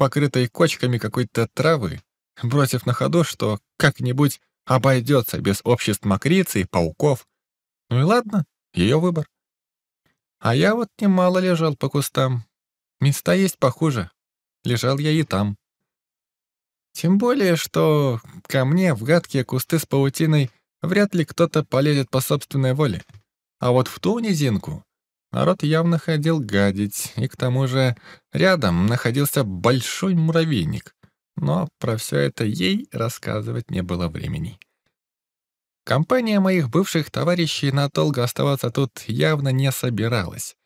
покрытой кочками какой-то травы, бросив на ходу, что как-нибудь обойдется без обществ мокрицы и пауков. Ну и ладно, ее выбор. А я вот немало лежал по кустам. Места есть похуже. Лежал я и там. Тем более, что ко мне в гадкие кусты с паутиной вряд ли кто-то полезет по собственной воле. А вот в ту низинку народ явно ходил гадить, и к тому же рядом находился большой муравейник. Но про все это ей рассказывать не было времени. Компания моих бывших товарищей надолго оставаться тут явно не собиралась.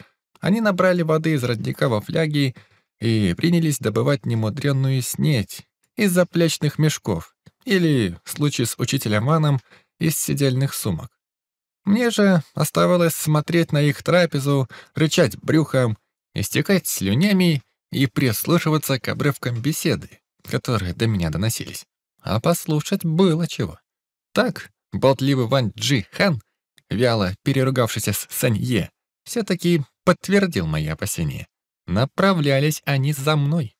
Они набрали воды из родника во фляги и принялись добывать немудренную снеть из заплечных мешков или, в случае с учителем Ваном, из сидельных сумок. Мне же оставалось смотреть на их трапезу, рычать брюхом, истекать слюнями и прислушиваться к обрывкам беседы, которые до меня доносились. А послушать было чего. Так, болтливый Ван Джи Хан, вяло переругавшийся с Санье, все-таки подтвердил мои опасения. Направлялись они за мной.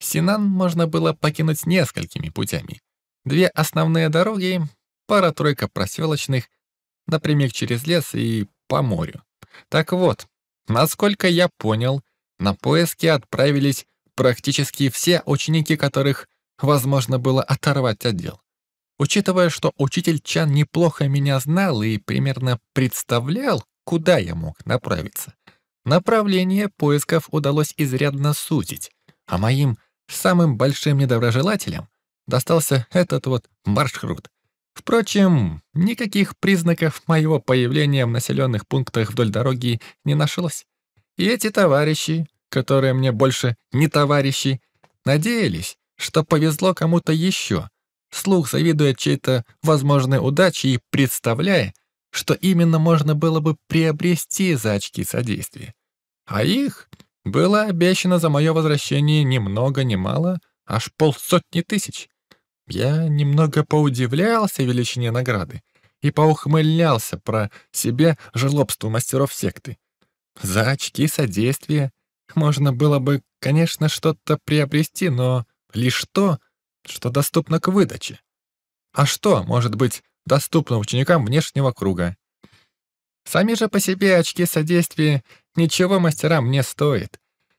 Синан можно было покинуть несколькими путями. Две основные дороги, пара-тройка проселочных, напрямик через лес и по морю. Так вот, насколько я понял, на поиски отправились практически все ученики, которых возможно было оторвать от дел. Учитывая, что учитель Чан неплохо меня знал и примерно представлял, куда я мог направиться, направление поисков удалось изрядно сузить, а моим самым большим недоброжелателям достался этот вот маршрут. Впрочем, никаких признаков моего появления в населенных пунктах вдоль дороги не нашлось. И эти товарищи, которые мне больше не товарищи, надеялись, что повезло кому-то еще, слух завидуя чьей-то возможной удаче и представляя, что именно можно было бы приобрести за очки содействия. А их было обещано за мое возвращение ни много ни мало, аж полсотни тысяч. Я немного поудивлялся величине награды и поухмылялся про себе жлобство мастеров секты. За очки содействия можно было бы, конечно, что-то приобрести, но лишь то, что доступно к выдаче. А что может быть доступно ученикам внешнего круга? Сами же по себе очки содействия ничего мастерам не стоят.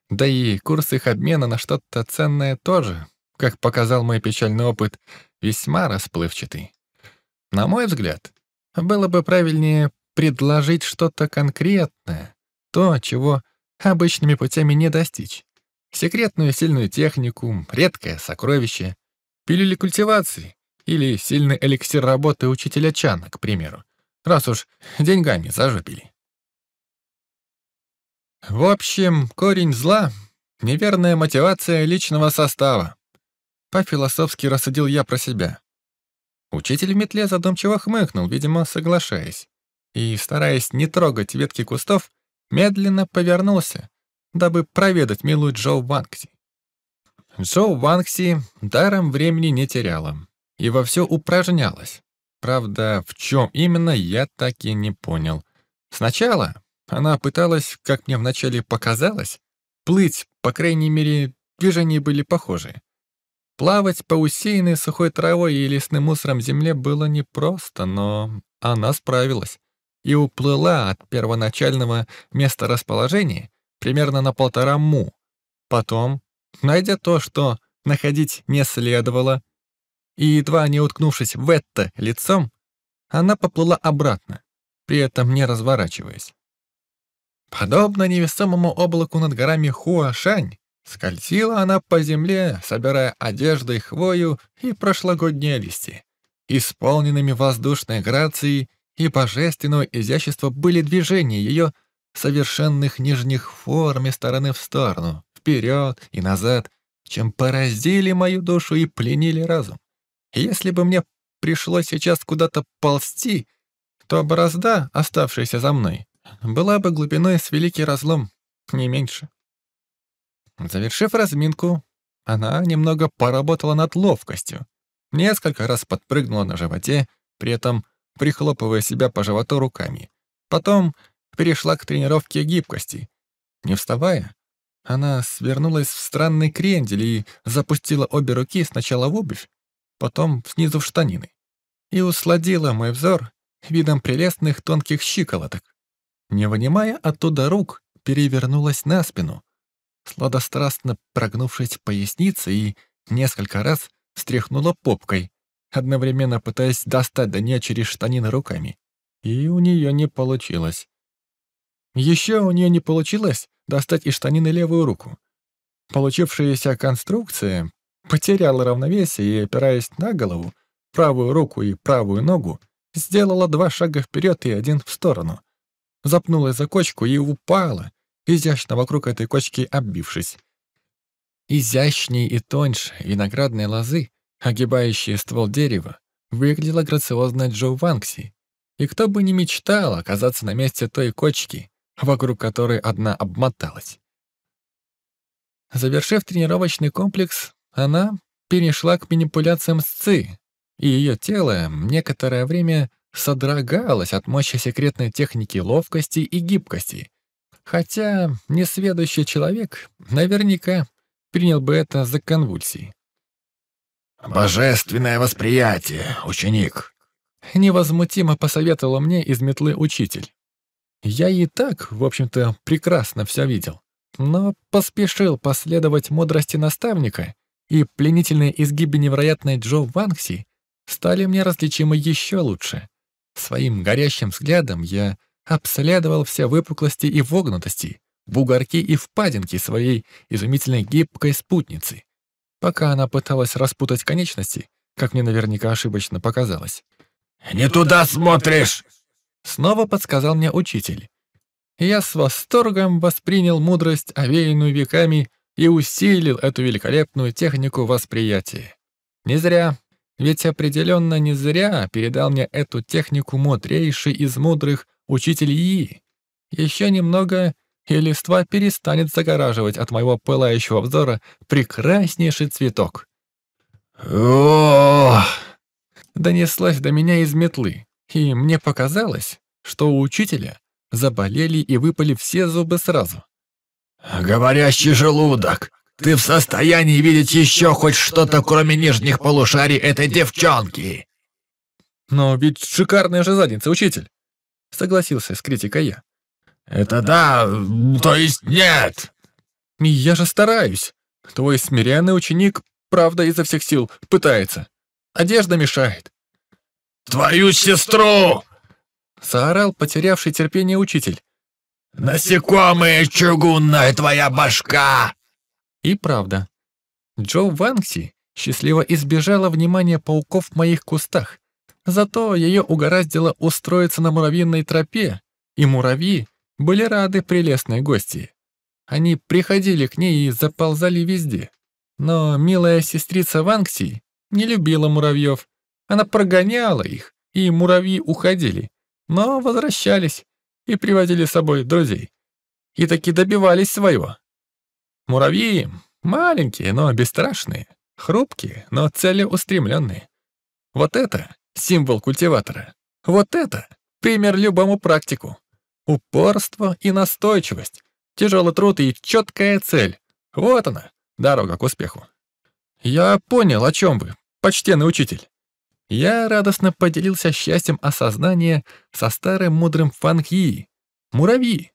Да и курс их обмена на что-то ценное тоже как показал мой печальный опыт, весьма расплывчатый. На мой взгляд, было бы правильнее предложить что-то конкретное, то, чего обычными путями не достичь. Секретную сильную технику, редкое сокровище, пилюли культивации или сильный эликсир работы учителя Чана, к примеру, раз уж деньгами зажопили. В общем, корень зла — неверная мотивация личного состава. По-философски рассудил я про себя. Учитель в метле задумчиво хмыкнул, видимо, соглашаясь. И, стараясь не трогать ветки кустов, медленно повернулся, дабы проведать милую Джо Ванкси. Джо Ванкси даром времени не теряла и вовсю упражнялась. Правда, в чем именно, я так и не понял. Сначала она пыталась, как мне вначале показалось, плыть, по крайней мере, движения были похожие. Плавать по усеянной сухой травой и лесным мусором земле было непросто, но она справилась и уплыла от первоначального места расположения примерно на полтора му. Потом, найдя то, что находить не следовало, и едва не уткнувшись в это лицом, она поплыла обратно, при этом не разворачиваясь. Подобно невесомому облаку над горами Хуашань, Скользила она по земле, собирая одеждой хвою и прошлогодние листья. Исполненными воздушной грацией и божественного изящества были движения ее совершенных нижних форм из стороны в сторону, вперед и назад, чем поразили мою душу и пленили разум. Если бы мне пришлось сейчас куда-то ползти, то борозда, оставшаяся за мной, была бы глубиной с великий разлом, не меньше. Завершив разминку, она немного поработала над ловкостью, несколько раз подпрыгнула на животе, при этом прихлопывая себя по животу руками. Потом перешла к тренировке гибкости. Не вставая, Она свернулась в странный крендель и запустила обе руки сначала в обувь, потом снизу в штанины, и усладила мой взор видом прелестных тонких щиколоток. Не вынимая оттуда рук, перевернулась на спину, сладострастно прогнувшись поясницей и несколько раз встряхнула попкой, одновременно пытаясь достать до нее через штанины руками. И у нее не получилось. Еще у нее не получилось достать из штанины левую руку. Получившаяся конструкция потеряла равновесие и, опираясь на голову, правую руку и правую ногу, сделала два шага вперед и один в сторону. Запнулась за кочку и упала, изящно вокруг этой кочки оббившись. Изящнее и тоньше виноградной лозы, огибающие ствол дерева, выглядела грациозная Джо Ванкси. И кто бы ни мечтал оказаться на месте той кочки, вокруг которой одна обмоталась. Завершив тренировочный комплекс, она перешла к манипуляциям с ЦИ, и ее тело некоторое время содрогалось от мощи секретной техники ловкости и гибкости, хотя несведущий человек наверняка принял бы это за конвульсии. «Божественное восприятие, ученик!» Невозмутимо посоветовал мне из метлы учитель. Я и так, в общем-то, прекрасно все видел, но поспешил последовать мудрости наставника, и пленительные изгибы невероятной Джо Ванкси стали мне различимы еще лучше. Своим горящим взглядом я обследовал все выпуклости и вогнутости, бугорки и впадинки своей изумительной гибкой спутницы, пока она пыталась распутать конечности, как мне наверняка ошибочно показалось. «Не туда смотришь!» Снова подсказал мне учитель. Я с восторгом воспринял мудрость, овеянную веками, и усилил эту великолепную технику восприятия. Не зря, ведь определенно не зря передал мне эту технику мудрейший из мудрых учитель И. Еще немного, и листва перестанет загораживать от моего пылающего взора прекраснейший цветок. Ох! Донеслась до меня из метлы, и мне показалось, что у учителя заболели и выпали все зубы сразу. «Говорящий желудок, ты в состоянии видеть еще хоть что-то, кроме нижних полушарий этой девчонки?» «Но ведь шикарная же задница, учитель!» Согласился с критикой я. «Это да, то есть нет!» «Я же стараюсь. Твой смиренный ученик, правда, изо всех сил пытается. Одежда мешает». «Твою сестру!» Заорал потерявший терпение учитель. «Насекомые, чугунная твоя башка!» И правда. Джо Ванкси счастливо избежала внимания пауков в моих кустах. Зато ее угораздило устроиться на муравьиной тропе, и муравьи были рады прелестной гости. Они приходили к ней и заползали везде. Но милая сестрица Ванкси не любила муравьев. Она прогоняла их, и муравьи уходили, но возвращались и приводили с собой друзей. И таки добивались своего. Муравьи маленькие, но бесстрашные, хрупкие, но целеустремленные. Вот это символ культиватора. Вот это пример любому практику. Упорство и настойчивость, тяжелый труд и четкая цель. Вот она, дорога к успеху. Я понял, о чем вы, почтенный учитель. Я радостно поделился счастьем осознания со старым мудрым Фанхи, муравьи.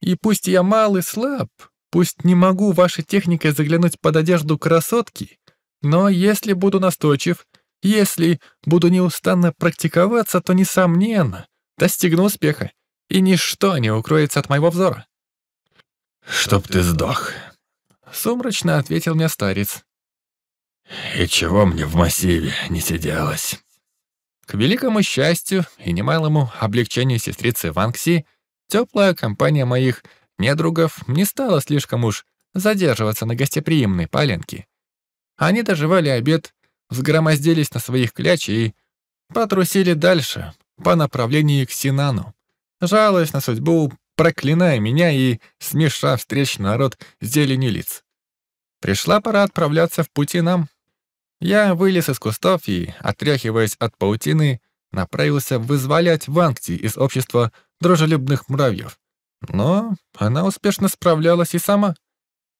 И пусть я мал и слаб, пусть не могу вашей техникой заглянуть под одежду красотки, но если буду настойчив, если буду неустанно практиковаться, то, несомненно, достигну успеха, и ничто не укроется от моего взора. «Чтоб ты сдох», — сумрачно ответил мне старец. И чего мне в массиве не сиделось? К великому счастью и немалому облегчению сестрицы Ванкси, теплая компания моих недругов не стала слишком уж задерживаться на гостеприимной поленке. Они доживали обед, взгромоздились на своих кляч и потрусили дальше, по направлению к Синану, жалуясь на судьбу, проклиная меня и смешав встречный народ зеленью лиц. Пришла пора отправляться в пути нам. Я вылез из кустов и, отряхиваясь от паутины, направился вызволять Вангти из общества дружелюбных муравьев. Но она успешно справлялась и сама.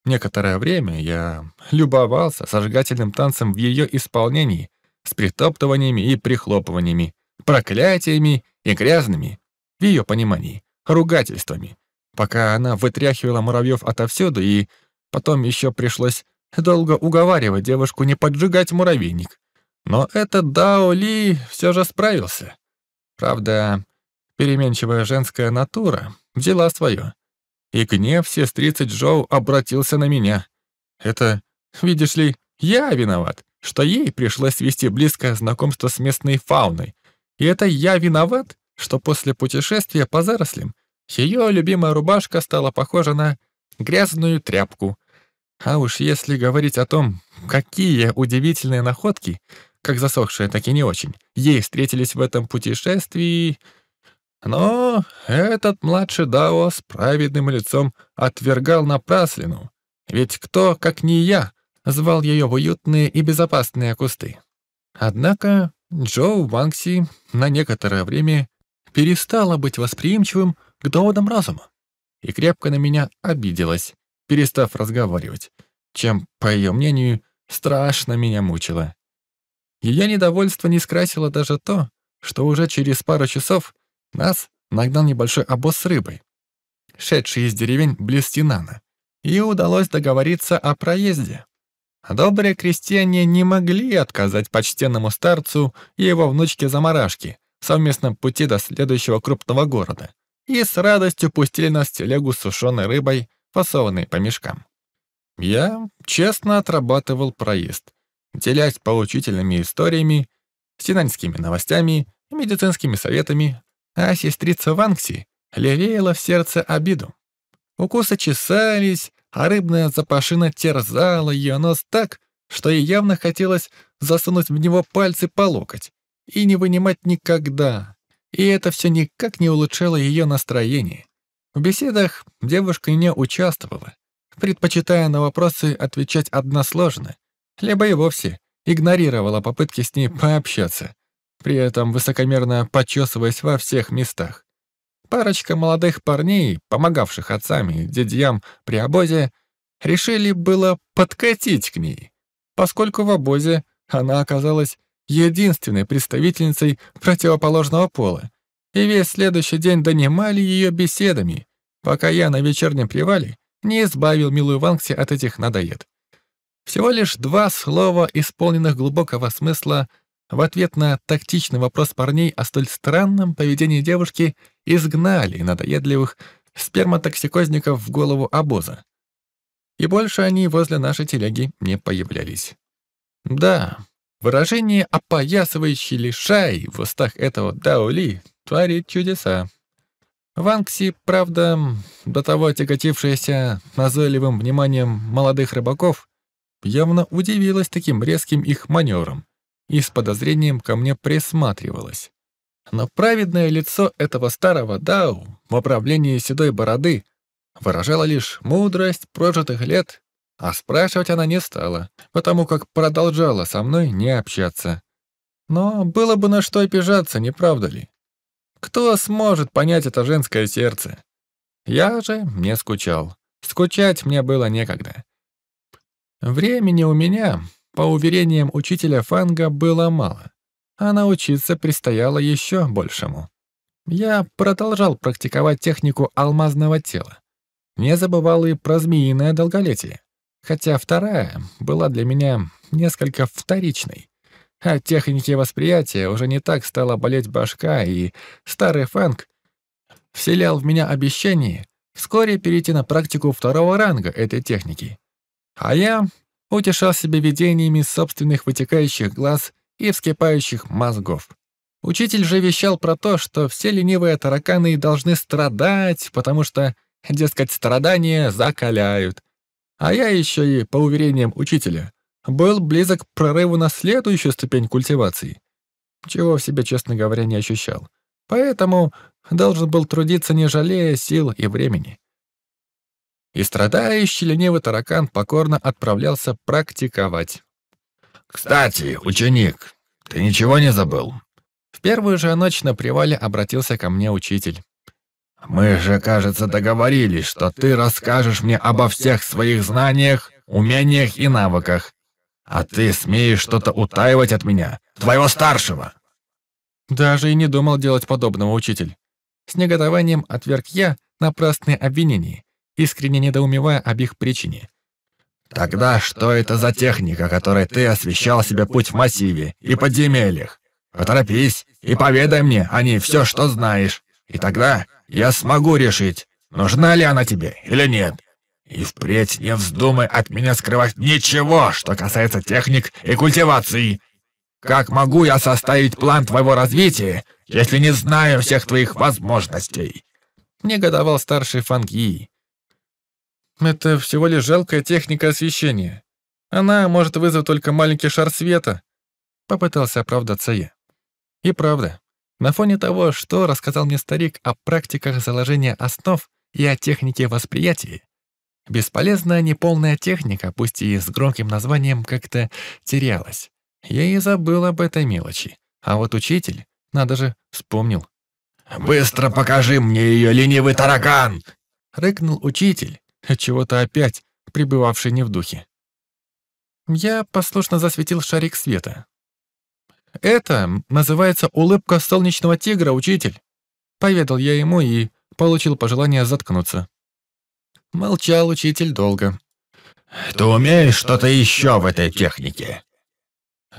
Некоторое время я любовался сожигательным танцем в ее исполнении, с притоптываниями и прихлопываниями, проклятиями и грязными, в ее понимании, ругательствами, пока она вытряхивала муравьев отовсюду, и потом еще пришлось долго уговаривать девушку не поджигать муравейник. Но этот Дао Ли все же справился. Правда, переменчивая женская натура взяла свое. И гнев сестрицы Джоу обратился на меня. Это, видишь ли, я виноват, что ей пришлось вести близкое знакомство с местной фауной. И это я виноват, что после путешествия по зарослям ее любимая рубашка стала похожа на грязную тряпку. А уж если говорить о том, какие удивительные находки, как засохшие, так и не очень, ей встретились в этом путешествии... Но этот младший Дао с праведным лицом отвергал напраслину, ведь кто, как не я, звал ее в уютные и безопасные кусты. Однако Джоу Ванкси на некоторое время перестала быть восприимчивым к доводам разума и крепко на меня обиделась, перестав разговаривать, чем, по ее мнению, страшно меня мучило. Ее недовольство не скрасило даже то, что уже через пару часов нас нагнал небольшой обоз с рыбой, шедший из деревень близ Тинана, и удалось договориться о проезде. Добрые крестьяне не могли отказать почтенному старцу и его внучке Замарашке, в совместном пути до следующего крупного города и с радостью пустили нас в телегу с сушеной рыбой, фасованной по мешкам. Я честно отрабатывал проезд, делясь поучительными историями, синаньскими новостями и медицинскими советами, а сестрица Ванкси лелеяла в сердце обиду. Укусы чесались, а рыбная запашина терзала ее нос так, что ей явно хотелось засунуть в него пальцы по локоть и не вынимать никогда. И это все никак не улучшало ее настроение. В беседах девушка не участвовала, предпочитая на вопросы отвечать односложно, либо и вовсе игнорировала попытки с ней пообщаться, при этом высокомерно почесываясь во всех местах. Парочка молодых парней, помогавших отцам и дядьям при обозе, решили было подкатить к ней, поскольку в обозе она оказалась единственной представительницей противоположного пола, и весь следующий день донимали ее беседами, пока я на вечернем привале не избавил милую Ванкси от этих надоед. Всего лишь два слова, исполненных глубокого смысла, в ответ на тактичный вопрос парней о столь странном поведении девушки изгнали надоедливых сперматоксикозников в голову обоза. И больше они возле нашей телеги не появлялись. Да, Выражение «опоясывающий лишай» в устах этого Даули творит чудеса. Ванкси, правда, до того тяготившаяся назойливым вниманием молодых рыбаков, явно удивилась таким резким их маневром и с подозрением ко мне присматривалась. Но праведное лицо этого старого Дау в управлении седой бороды выражало лишь мудрость прожитых лет а спрашивать она не стала, потому как продолжала со мной не общаться. Но было бы на что обижаться, не правда ли? Кто сможет понять это женское сердце? Я же не скучал. Скучать мне было некогда. Времени у меня, по уверениям учителя Фанга, было мало, а научиться предстояло еще большему. Я продолжал практиковать технику алмазного тела. Не забывал и про змеиное долголетие хотя вторая была для меня несколько вторичной. От техники восприятия уже не так стала болеть башка, и старый фэнк вселял в меня обещание вскоре перейти на практику второго ранга этой техники. А я утешал себя видениями собственных вытекающих глаз и вскипающих мозгов. Учитель же вещал про то, что все ленивые тараканы должны страдать, потому что, дескать, страдания закаляют, а я еще и, по уверениям учителя, был близок к прорыву на следующую ступень культивации, чего в себе, честно говоря, не ощущал. Поэтому должен был трудиться, не жалея сил и времени. И страдающий ленивый таракан покорно отправлялся практиковать. «Кстати, ученик, ты ничего не забыл?» В первую же ночь на привале обратился ко мне учитель. Мы же, кажется, договорились, что ты расскажешь мне обо всех своих знаниях, умениях и навыках. А ты смеешь что-то утаивать от меня, твоего старшего. Даже и не думал делать подобного, учитель. С негодованием отверг я напрасные обвинения, искренне недоумевая об их причине. Тогда что это за техника, которой ты освещал себе путь в массиве и подземельях? Поторопись и поведай мне о ней все, что знаешь. И тогда я смогу решить, нужна ли она тебе или нет. И впредь не вздумай от меня скрывать ничего, что касается техник и культивации. Как могу я составить план твоего развития, если не знаю всех твоих возможностей?» Негодовал старший Фанги. «Это всего лишь жалкая техника освещения. Она может вызвать только маленький шар света», — попытался оправдаться я. И правда, на фоне того, что рассказал мне старик о практиках заложения основ и о технике восприятия, бесполезная неполная техника, пусть и с громким названием, как-то терялась. Я и забыл об этой мелочи. А вот учитель, надо же, вспомнил. «Быстро покажи мне ее, ленивый таракан!» Рыкнул учитель, чего-то опять пребывавший не в духе. Я послушно засветил шарик света. «Это называется улыбка солнечного тигра, учитель», поведал я ему и получил пожелание заткнуться. Молчал учитель долго. «Ты умеешь что-то еще в этой технике?»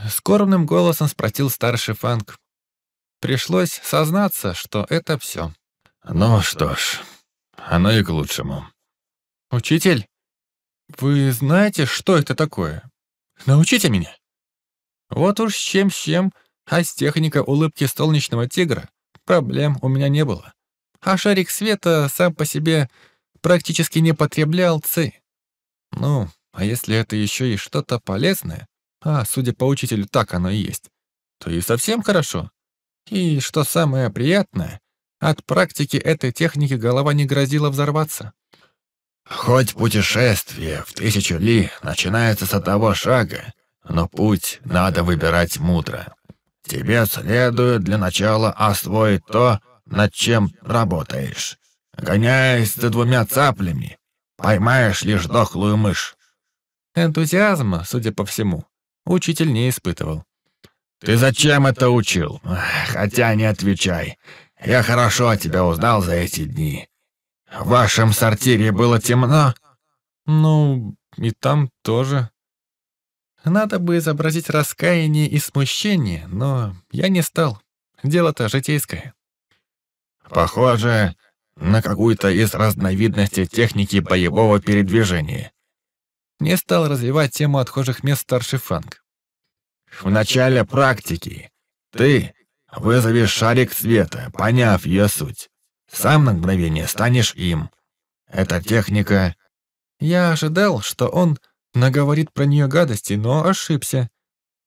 Скорбным голосом спросил старший Фанк. Пришлось сознаться, что это все. «Ну что ж, оно и к лучшему». «Учитель, вы знаете, что это такое? Научите меня». Вот уж с чем с чем, а с техникой улыбки солнечного тигра проблем у меня не было. А шарик света сам по себе практически не потреблял ци. Ну, а если это еще и что-то полезное, а, судя по учителю, так оно и есть, то и совсем хорошо. И, что самое приятное, от практики этой техники голова не грозила взорваться. Хоть путешествие в тысячу ли начинается с одного шага, но путь надо выбирать мудро. Тебе следует для начала освоить то, над чем работаешь. Гоняясь за двумя цаплями, поймаешь лишь дохлую мышь. Энтузиазма, судя по всему, учитель не испытывал. «Ты зачем это учил? Хотя не отвечай. Я хорошо тебя узнал за эти дни. В вашем сортире было темно?» «Ну, и там тоже», надо бы изобразить раскаяние и смущение, но я не стал. Дело-то житейское. Похоже на какую-то из разновидностей техники боевого передвижения. Не стал развивать тему отхожих мест старший Фанк. В начале практики ты вызовешь шарик света, поняв ее суть. Сам на мгновение станешь им. Эта техника... Я ожидал, что он наговорит про нее гадости, но ошибся.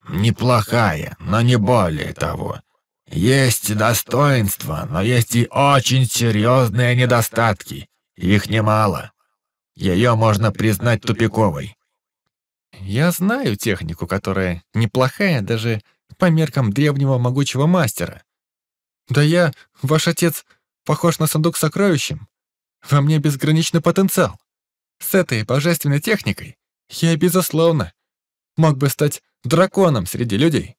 Неплохая, но не более того. Есть достоинства, но есть и очень серьезные недостатки. Их немало. Ее можно признать тупиковой. Я знаю технику, которая неплохая даже по меркам древнего могучего мастера. Да я, ваш отец, похож на сундук с сокровищем. Во мне безграничный потенциал. С этой божественной техникой я, безусловно, мог бы стать драконом среди людей.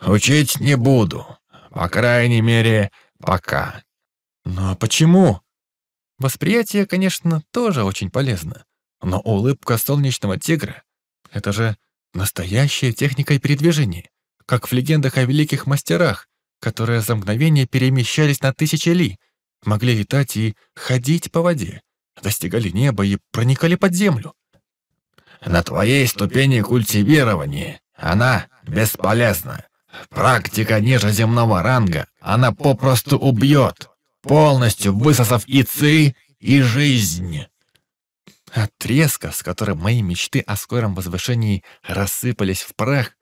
Учить не буду. По крайней мере, пока. Но почему? Восприятие, конечно, тоже очень полезно. Но улыбка солнечного тигра — это же настоящая техника передвижения, как в легендах о великих мастерах, которые за мгновение перемещались на тысячи ли, могли летать и ходить по воде, достигали неба и проникали под землю. На твоей ступени культивирования она бесполезна. Практика ниже земного ранга она попросту убьет, полностью высосав и ци, и жизнь. От с которым мои мечты о скором возвышении рассыпались в прах,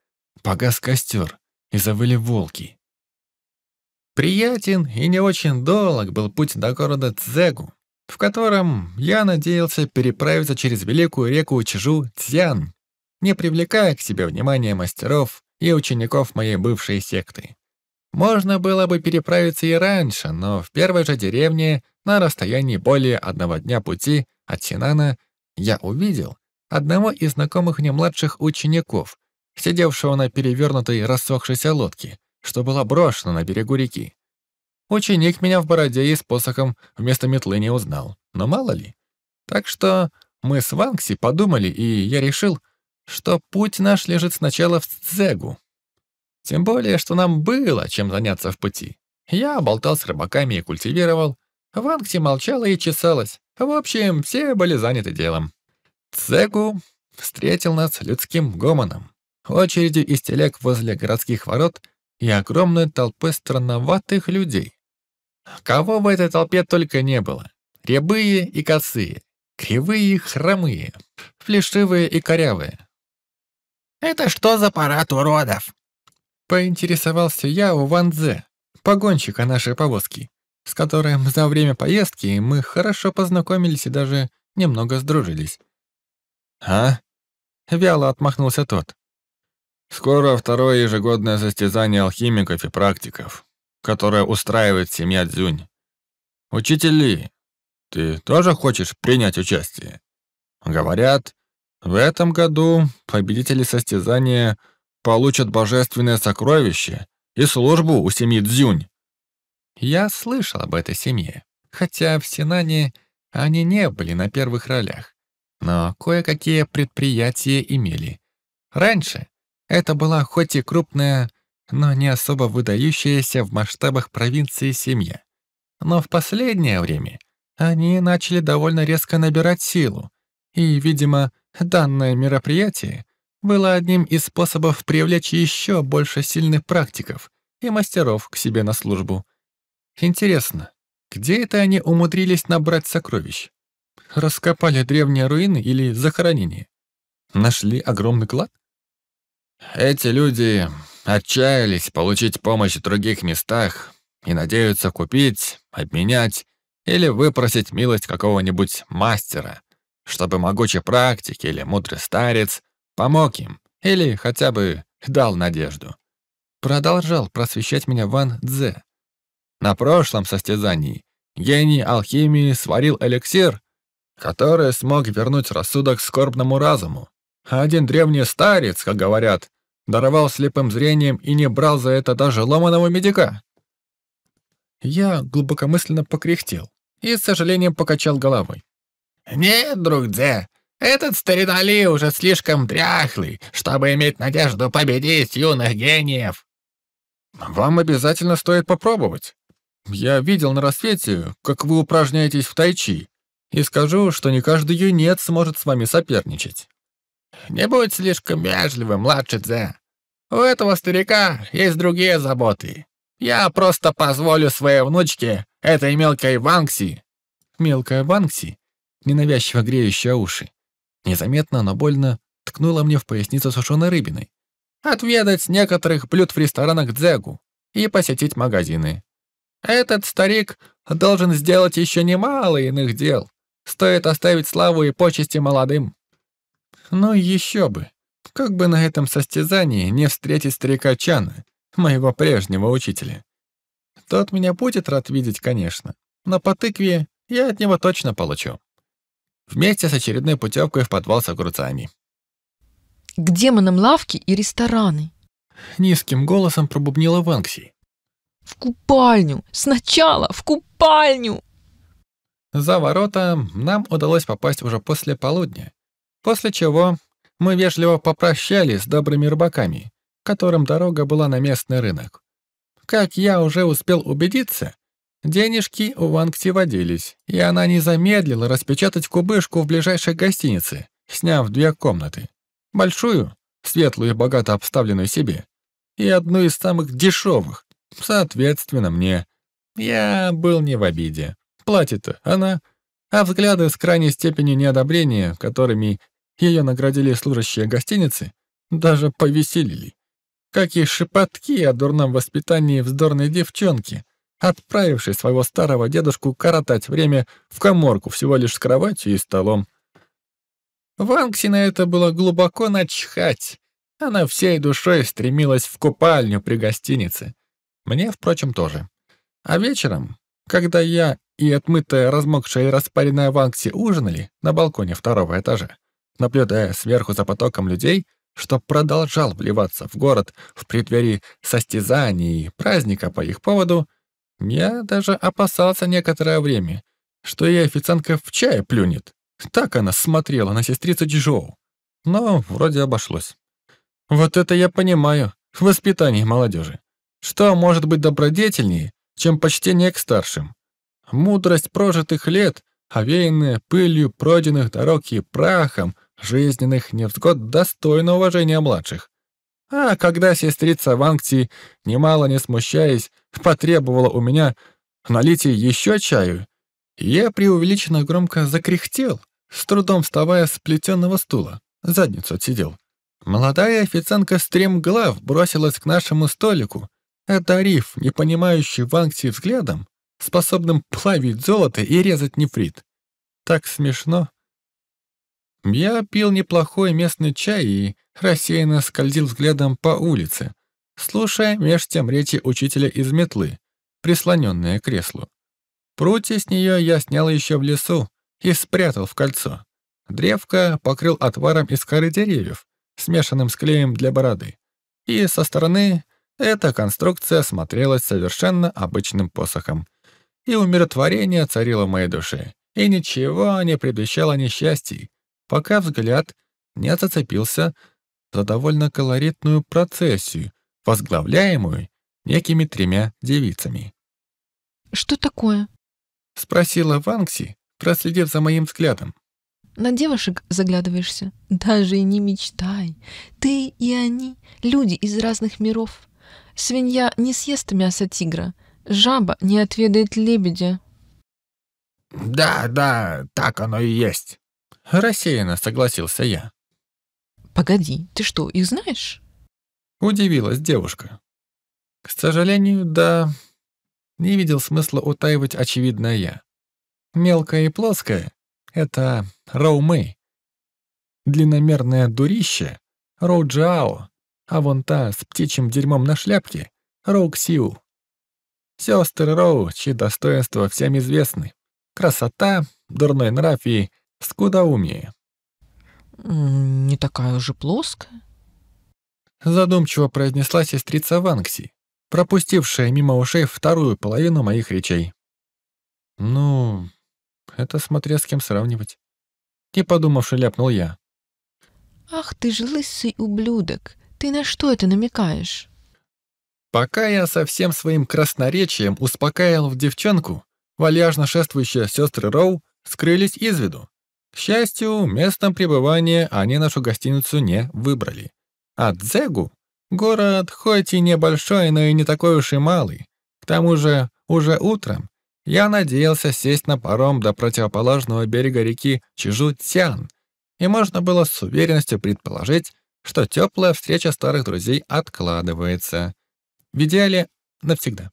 погас костер и завыли волки. Приятен и не очень долг был путь до города Цзегу, в котором я надеялся переправиться через великую реку Чжу-Цзян, не привлекая к себе внимания мастеров и учеников моей бывшей секты. Можно было бы переправиться и раньше, но в первой же деревне, на расстоянии более одного дня пути от Синана, я увидел одного из знакомых мне младших учеников, сидевшего на перевернутой рассохшейся лодке, что была брошена на берегу реки. Ученик меня в бороде и с посохом вместо метлы не узнал, но мало ли. Так что мы с Ванкси подумали, и я решил, что путь наш лежит сначала в Цзегу. Тем более, что нам было чем заняться в пути. Я болтал с рыбаками и культивировал. Ванкси молчала и чесалась. В общем, все были заняты делом. Цзегу встретил нас людским гомоном, очередью из телег возле городских ворот и огромной толпой странноватых людей. Кого в этой толпе только не было. Рябые и косые, кривые и хромые, флешивые и корявые. «Это что за парад уродов?» Поинтересовался я у Ван Дзе, погонщика нашей повозки, с которым за время поездки мы хорошо познакомились и даже немного сдружились. «А?» — вяло отмахнулся тот. «Скоро второе ежегодное состязание алхимиков и практиков, которое устраивает семья Дзюнь. Учитель Ли, ты тоже хочешь принять участие? Говорят, в этом году победители состязания получат божественное сокровище и службу у семьи Дзюнь. Я слышал об этой семье, хотя в Синане они не были на первых ролях, но кое-какие предприятия имели. Раньше это была хоть и крупная, но не особо выдающаяся в масштабах провинции семья. Но в последнее время они начали довольно резко набирать силу, и, видимо, данное мероприятие было одним из способов привлечь еще больше сильных практиков и мастеров к себе на службу. Интересно, где это они умудрились набрать сокровищ? Раскопали древние руины или захоронения? Нашли огромный клад? Эти люди отчаялись получить помощь в других местах и надеются купить, обменять или выпросить милость какого-нибудь мастера, чтобы могучий практик или мудрый старец помог им или хотя бы дал надежду. Продолжал просвещать меня Ван Дзе. На прошлом состязании гений алхимии сварил эликсир, который смог вернуть рассудок скорбному разуму. Один древний старец, как говорят, даровал слепым зрением и не брал за это даже ломаного медика. Я глубокомысленно покряхтел и с сожалением покачал головой. «Нет, друг Дзе, этот старинали уже слишком дряхлый, чтобы иметь надежду победить юных гениев». «Вам обязательно стоит попробовать. Я видел на рассвете, как вы упражняетесь в тайчи, и скажу, что не каждый юнец сможет с вами соперничать». «Не будь слишком вежливым, младший Дзе. У этого старика есть другие заботы. Я просто позволю своей внучке, этой мелкой Ванкси...» Мелкая Ванкси, ненавязчиво греющая уши, незаметно, но больно ткнула мне в поясницу сушеной рыбиной. «Отведать некоторых блюд в ресторанах Дзегу и посетить магазины. Этот старик должен сделать еще немало иных дел. Стоит оставить славу и почести молодым». Ну еще бы. Как бы на этом состязании не встретить старика Чана, моего прежнего учителя. Тот меня будет рад видеть, конечно, но по тыкве я от него точно получу. Вместе с очередной путевкой в подвал с огурцами. К демонам лавки и рестораны. Низким голосом пробубнила Ванкси. В купальню! Сначала в купальню! За ворота нам удалось попасть уже после полудня, после чего мы вежливо попрощались с добрыми рыбаками, которым дорога была на местный рынок. Как я уже успел убедиться, денежки у Вангти водились, и она не замедлила распечатать кубышку в ближайшей гостинице, сняв две комнаты. Большую, светлую и богато обставленную себе, и одну из самых дешевых, соответственно, мне. Я был не в обиде. Платит-то она, а взгляды с крайней степенью неодобрения, которыми ее наградили служащие гостиницы, даже повеселили. Какие шепотки о дурном воспитании вздорной девчонки, отправившей своего старого дедушку коротать время в коморку всего лишь с кроватью и столом. Ванкси на это было глубоко начхать. Она всей душой стремилась в купальню при гостинице. Мне, впрочем, тоже. А вечером, когда я и отмытая, размокшая и распаренная Ванкси ужинали на балконе второго этажа, наблюдая сверху за потоком людей, что продолжал вливаться в город в преддверии состязаний и праздника по их поводу, я даже опасался некоторое время, что и официантка в чае плюнет. Так она смотрела на сестрицу Джоу. Но вроде обошлось. Вот это я понимаю в воспитании молодежи. Что может быть добродетельнее, чем почтение к старшим? Мудрость прожитых лет, овеянная пылью пройденных дорог и прахом жизненных невзгод, достойна уважения младших. А когда сестрица Вангти, немало не смущаясь, потребовала у меня налить ей еще чаю, я преувеличенно громко закряхтел, с трудом вставая с плетеного стула, задницу отсидел. Молодая официантка стремглав бросилась к нашему столику, одарив непонимающий Вангти взглядом, способным плавить золото и резать нефрит. Так смешно. Я пил неплохой местный чай и рассеянно скользил взглядом по улице, слушая меж тем речи учителя из метлы, прислоненные к креслу. Прутья с нее я снял еще в лесу и спрятал в кольцо. Древко покрыл отваром из коры деревьев, смешанным с клеем для бороды. И со стороны эта конструкция смотрелась совершенно обычным посохом. И умиротворение царило в моей душе, и ничего не предвещало несчастий, пока взгляд не зацепился за довольно колоритную процессию, возглавляемую некими тремя девицами. Что такое? Спросила Ванкси, проследив за моим взглядом. На девушек заглядываешься? Даже и не мечтай. Ты и они — люди из разных миров. Свинья не съест мясо тигра, жаба не отведает лебедя. «Да, да, так оно и есть», — рассеянно согласился я. «Погоди, ты что, их знаешь?» Удивилась девушка. К сожалению, да, не видел смысла утаивать очевидное я. Мелкое и плоское — это Роу Мэй. Длинномерное дурище — Роу Джао, а вон та с птичьим дерьмом на шляпке — Роу Ксиу. Сестры Роу, чьи достоинства всем известны. Красота, дурной нрав и скудоумие. «Не такая уже плоская», — задумчиво произнесла сестрица Ванкси, пропустившая мимо ушей вторую половину моих речей. «Ну, это смотря с кем сравнивать». Не подумавши, ляпнул я. «Ах ты ж лысый ублюдок! Ты на что это намекаешь?» Пока я со всем своим красноречием успокаивал девчонку, вальяжно шествующие сестры Роу скрылись из виду. К счастью, местом пребывания они нашу гостиницу не выбрали. А Дзегу — город хоть и небольшой, но и не такой уж и малый. К тому же уже утром я надеялся сесть на паром до противоположного берега реки Чижу-Тян, и можно было с уверенностью предположить, что теплая встреча старых друзей откладывается. В идеале навсегда.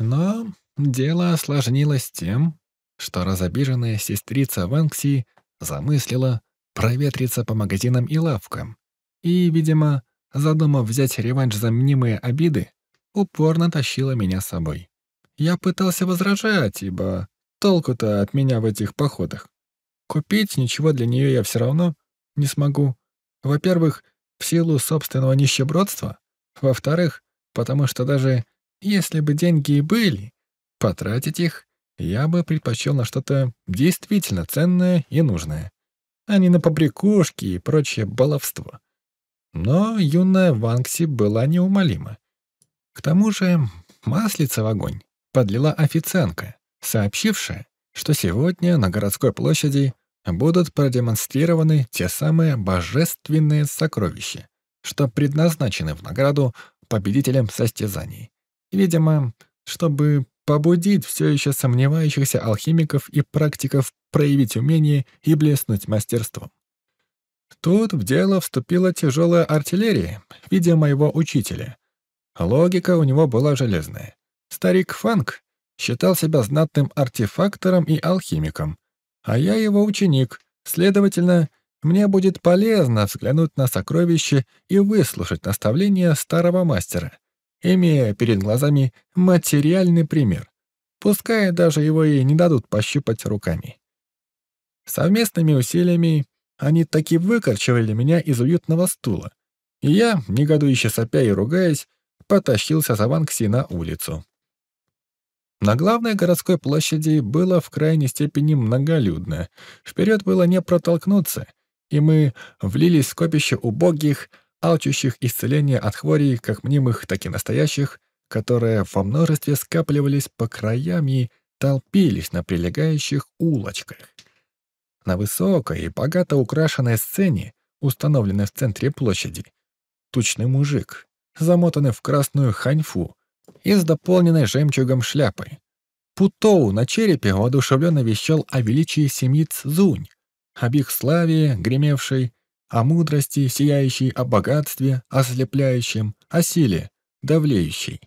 Но дело осложнилось тем, что разобиженная сестрица Ванкси замыслила проветриться по магазинам и лавкам. И, видимо, задумав взять реванш за мнимые обиды, упорно тащила меня с собой. Я пытался возражать, ибо толку-то от меня в этих походах. Купить ничего для нее я все равно не смогу. Во-первых, в силу собственного нищебродства. Во-вторых, потому что даже если бы деньги и были, потратить их я бы предпочел на что-то действительно ценное и нужное, а не на побрякушки и прочее баловство. Но юная Ванкси была неумолима. К тому же маслица в огонь подлила официантка, сообщившая, что сегодня на городской площади будут продемонстрированы те самые божественные сокровища, что предназначены в награду победителям состязаний. Видимо, чтобы побудить все еще сомневающихся алхимиков и практиков проявить умение и блеснуть мастерством. Тут в дело вступила тяжелая артиллерия в виде моего учителя. Логика у него была железная. Старик Фанк считал себя знатным артефактором и алхимиком, а я его ученик, следовательно, мне будет полезно взглянуть на сокровище и выслушать наставления старого мастера. Имея перед глазами материальный пример, пускай даже его и не дадут пощупать руками. Совместными усилиями они таки выкорчевали меня из уютного стула, и я, негодующе сопя и ругаясь, потащился за Ванкси на улицу. На главной городской площади было в крайней степени многолюдно. Вперед было не протолкнуться, и мы влились в скопище убогих, алчущих исцеления от хворей, как мнимых, так и настоящих, которые во множестве скапливались по краям и толпились на прилегающих улочках. На высокой и богато украшенной сцене, установленной в центре площади, тучный мужик, замотанный в красную ханьфу и с дополненной жемчугом шляпой. Путоу на черепе воодушевленно вещал о величии семьи Цзунь, об их славе, гремевшей, о мудрости, сияющей, о богатстве, ослепляющем, о силе, давлеющей.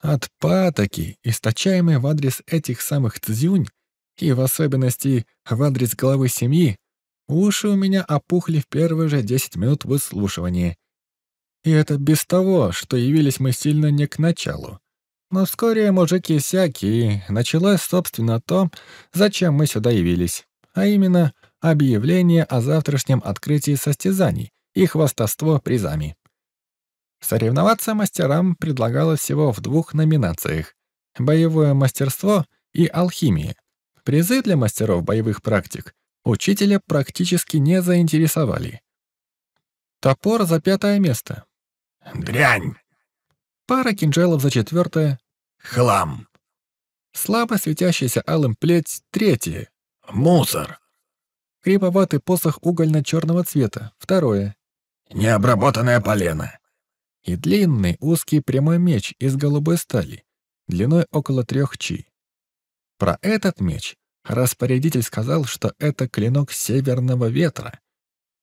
От патоки, источаемой в адрес этих самых Цзюнь, и в особенности в адрес главы семьи, уши у меня опухли в первые же десять минут выслушивания. И это без того, что явились мы сильно не к началу. Но вскоре мужики всякие, началось, собственно, то, зачем мы сюда явились, а именно объявление о завтрашнем открытии состязаний и хвастовство призами. Соревноваться мастерам предлагалось всего в двух номинациях — боевое мастерство и алхимия. Призы для мастеров боевых практик учителя практически не заинтересовали. Топор за пятое место. Дрянь. Пара кинжалов за четвертое. Хлам. Слабо светящийся алым плеть третье. Мусор. Криповатый посох угольно-черного цвета. Второе. Необработанное полено. И длинный узкий прямой меч из голубой стали, длиной около трех чи. Про этот меч распорядитель сказал, что это клинок северного ветра,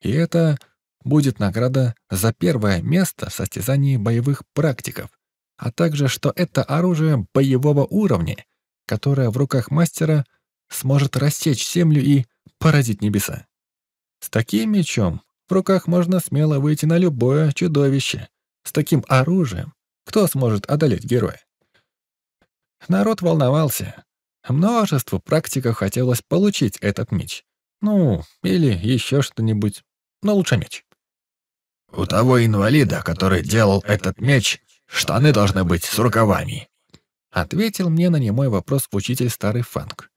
и это будет награда за первое место в состязании боевых практиков, а также что это оружие боевого уровня, которое в руках мастера сможет рассечь землю и поразить небеса. С таким мечом в руках можно смело выйти на любое чудовище. С таким оружием кто сможет одолеть героя? Народ волновался, Множеству практиков хотелось получить этот меч. Ну, или еще что-нибудь, но лучше меч. У того инвалида, который делал этот меч, штаны должны быть с рукавами. Ответил мне на немой вопрос учитель старый фанк.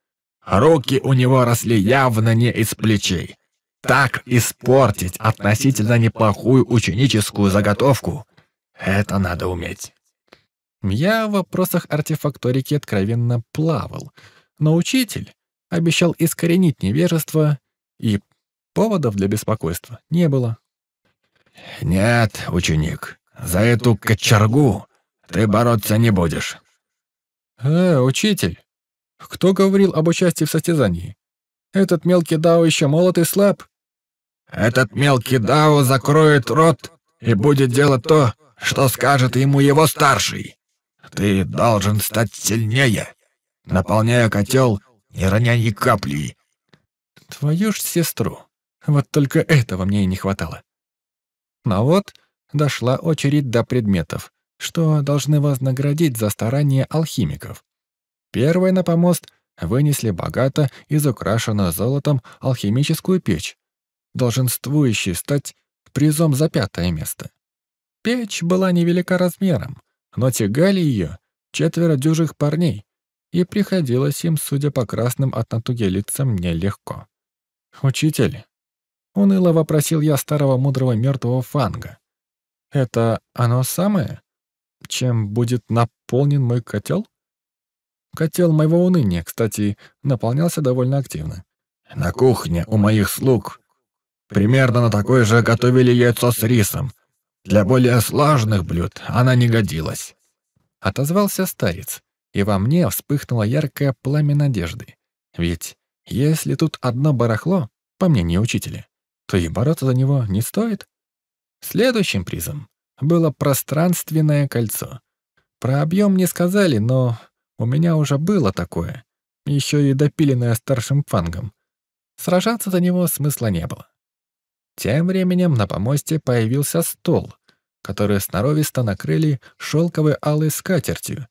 Руки у него росли явно не из плечей. Так испортить относительно неплохую ученическую заготовку — это надо уметь. Я в вопросах артефакторики откровенно плавал, но учитель обещал искоренить невежество, и поводов для беспокойства не было. «Нет, ученик, за эту кочергу ты бороться не будешь». «Э, учитель, кто говорил об участии в состязании? Этот мелкий Дао еще молод и слаб». «Этот мелкий Дао закроет рот и будет делать то, что скажет ему его старший». Ты должен стать сильнее, наполняя котел, не роняя ни капли. Твою ж сестру. Вот только этого мне и не хватало. Но вот дошла очередь до предметов, что должны вознаградить за старания алхимиков. Первой на помост вынесли богато изукрашенную золотом алхимическую печь, долженствующей стать призом за пятое место. Печь была невелика размером, но тягали ее четверо дюжих парней, и приходилось им, судя по красным от натуги лицам, нелегко. «Учитель», — уныло вопросил я старого мудрого мертвого фанга, «это оно самое, чем будет наполнен мой котел?» Котел моего уныния, кстати, наполнялся довольно активно. «На кухне у моих слуг примерно на такой же готовили яйцо с рисом, для более сложных блюд она не годилась. Отозвался старец, и во мне вспыхнуло яркое пламя надежды. Ведь если тут одно барахло, по мнению учителя, то и бороться за него не стоит. Следующим призом было пространственное кольцо. Про объем не сказали, но у меня уже было такое, еще и допиленное старшим фангом. Сражаться за него смысла не было. Тем временем на помосте появился стол, которую сноровисто накрыли шелковой алой скатертью,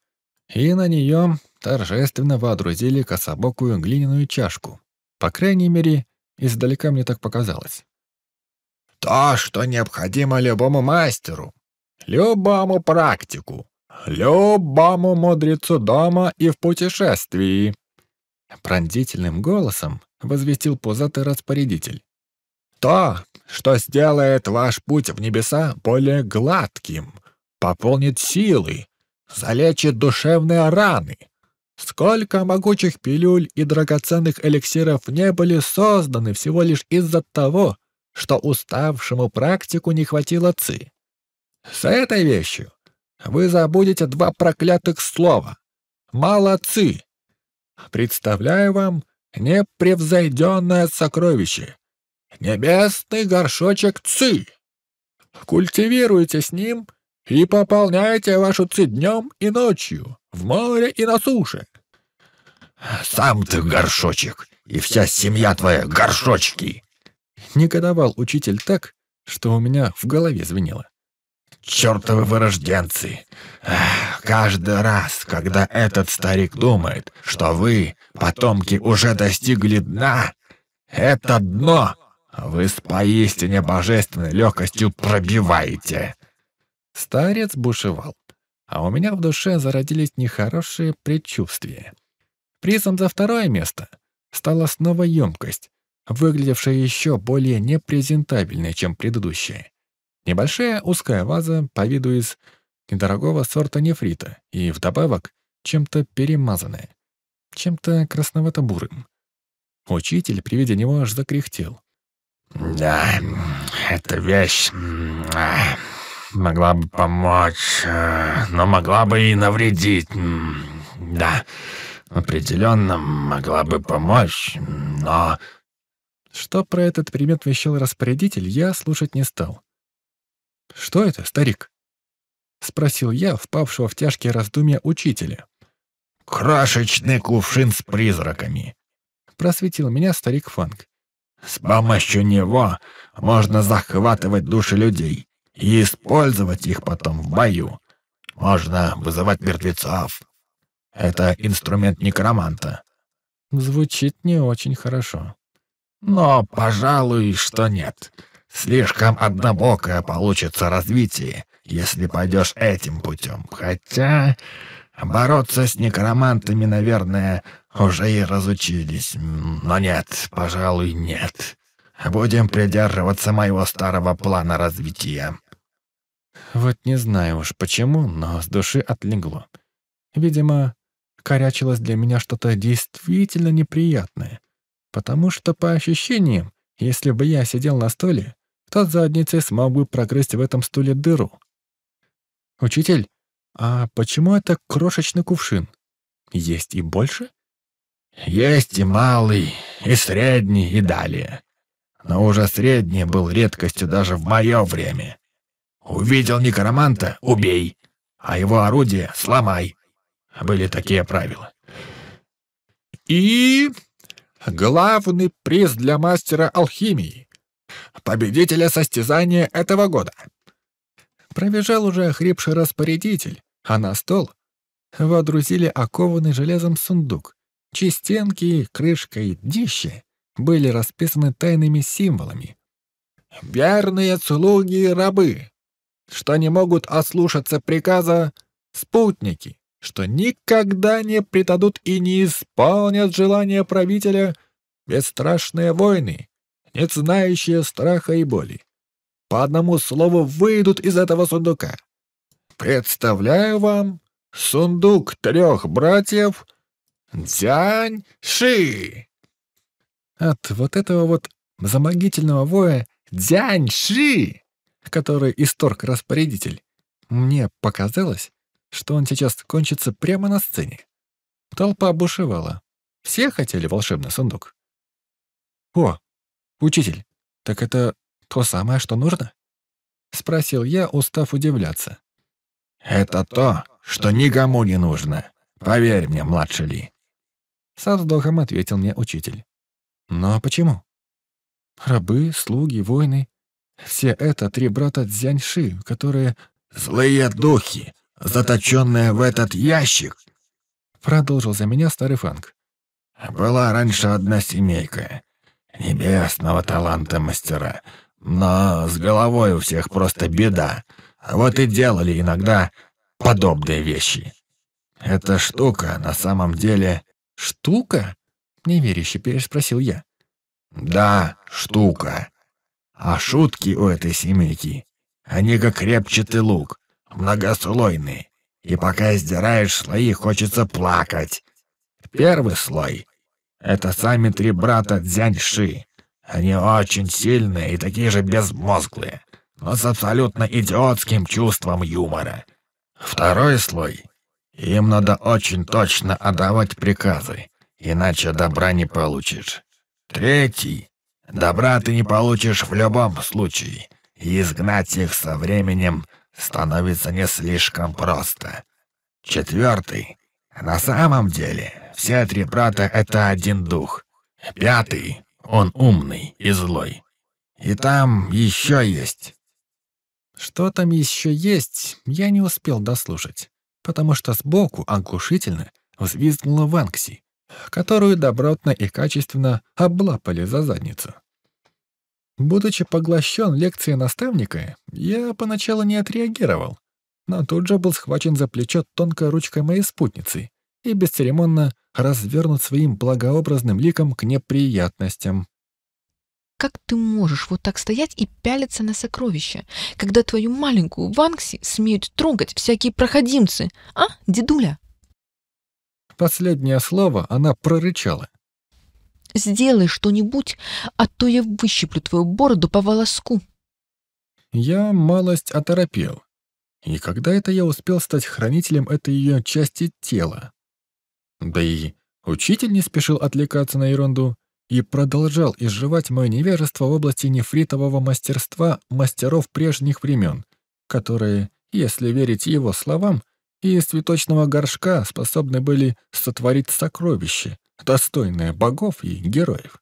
и на нее торжественно водрузили кособокую глиняную чашку. По крайней мере, издалека мне так показалось. «То, что необходимо любому мастеру, любому практику, любому мудрецу дома и в путешествии», пронзительным голосом возвестил пузатый распорядитель. «То, что сделает ваш путь в небеса более гладким, пополнит силы, залечит душевные раны. Сколько могучих пилюль и драгоценных эликсиров не были созданы всего лишь из-за того, что уставшему практику не хватило ци. С этой вещью вы забудете два проклятых слова. Молодцы! Представляю вам непревзойденное сокровище. Небесный горшочек ци. Культивируйте с ним и пополняйте вашу ци днем и ночью, в море и на суше. Сам ты горшочек, и вся семья твоя горшочки. Негодовал учитель так, что у меня в голове звенело. Чёртовы вырожденцы! Каждый раз, когда этот старик думает, что вы, потомки, уже достигли дна, это дно вы с поистине божественной легкостью пробиваете. Старец бушевал, а у меня в душе зародились нехорошие предчувствия. Призом за второе место стала снова емкость, выглядевшая еще более непрезентабельной, чем предыдущая. Небольшая узкая ваза по виду из недорогого сорта нефрита и вдобавок чем-то перемазанная, чем-то красновато-бурым. Учитель при виде него аж закряхтел. «Да, эта вещь могла бы помочь, э, но могла бы и навредить. Да, определенно могла бы помочь, но...» Что про этот предмет вещал распорядитель, я слушать не стал. «Что это, старик?» — спросил я, впавшего в тяжкие раздумья учителя. «Крошечный кувшин с призраками», — просветил меня старик Фанк. «С помощью него можно захватывать души людей и использовать их потом в бою. Можно вызывать мертвецов. Это инструмент некроманта». Звучит не очень хорошо. Но, пожалуй, что нет. Слишком однобокое получится развитие, если пойдешь этим путем. Хотя бороться с некромантами, наверное, уже и разучились. Но нет, пожалуй, нет. Будем придерживаться моего старого плана развития. Вот не знаю уж почему, но с души отлегло. Видимо, корячилось для меня что-то действительно неприятное. Потому что, по ощущениям, если бы я сидел на стуле, то задницей смог бы прогрызть в этом стуле дыру. «Учитель, а почему это крошечный кувшин? Есть и больше?» «Есть и малый, и средний, и далее. Но уже средний был редкостью даже в мое время. Увидел некроманта — убей, а его орудие — сломай. Были такие правила. И главный приз для мастера алхимии. Победителя состязания этого года. Пробежал уже охрипший распорядитель, а на стол водрузили окованный железом сундук, чьи стенки, крышка и днище были расписаны тайными символами. «Верные слуги рабы, что не могут ослушаться приказа спутники, что никогда не предадут и не исполнят желания правителя бесстрашные войны, не знающие страха и боли. По одному слову выйдут из этого сундука. Представляю вам сундук трех братьев Дзянь-Ши. От вот этого вот замогительного воя «Дзянь-Ши», который исторг распорядитель, мне показалось, что он сейчас кончится прямо на сцене. Толпа бушевала. Все хотели волшебный сундук. «О, учитель, так это то самое, что нужно?» Спросил я, устав удивляться. «Это то, что никому не нужно. Поверь мне, младший Ли». Со вздохом ответил мне учитель. «Но почему? Рабы, слуги, воины. Все это три брата Дзяньши, которые... «Злые духи, заточенные в этот ящик!» Продолжил за меня старый Фанк. «Была раньше одна семейка. Небесного таланта мастера. Но с головой у всех просто беда. Вот и делали иногда подобные вещи. Эта штука на самом деле... Штука? Неверяще переспросил я. Да, штука. А шутки у этой семейки, они как репчатый лук, многослойные. И пока издираешь слои, хочется плакать. Первый слой — это сами три брата Дзяньши. Они очень сильные и такие же безмозглые, но с абсолютно идиотским чувством юмора. Второй слой — им надо очень точно отдавать приказы, иначе добра не получишь. Третий — добра ты не получишь в любом случае, и изгнать их со временем становится не слишком просто. Четвертый — на самом деле все три брата — это один дух. Пятый он умный и злой. И там еще есть. Что там еще есть, я не успел дослушать, потому что сбоку оглушительно взвизгнула Ванкси, которую добротно и качественно облапали за задницу. Будучи поглощен лекцией наставника, я поначалу не отреагировал, но тут же был схвачен за плечо тонкой ручкой моей спутницы и бесцеремонно развернут своим благообразным ликом к неприятностям. Как ты можешь вот так стоять и пялиться на сокровища, когда твою маленькую Ванкси смеют трогать всякие проходимцы, а, дедуля? Последнее слово она прорычала. Сделай что-нибудь, а то я выщиплю твою бороду по волоску. Я малость оторопел. И когда это я успел стать хранителем этой ее части тела? Да и учитель не спешил отвлекаться на ерунду и продолжал изживать мое невежество в области нефритового мастерства мастеров прежних времен, которые, если верить его словам, из цветочного горшка способны были сотворить сокровища, достойные богов и героев.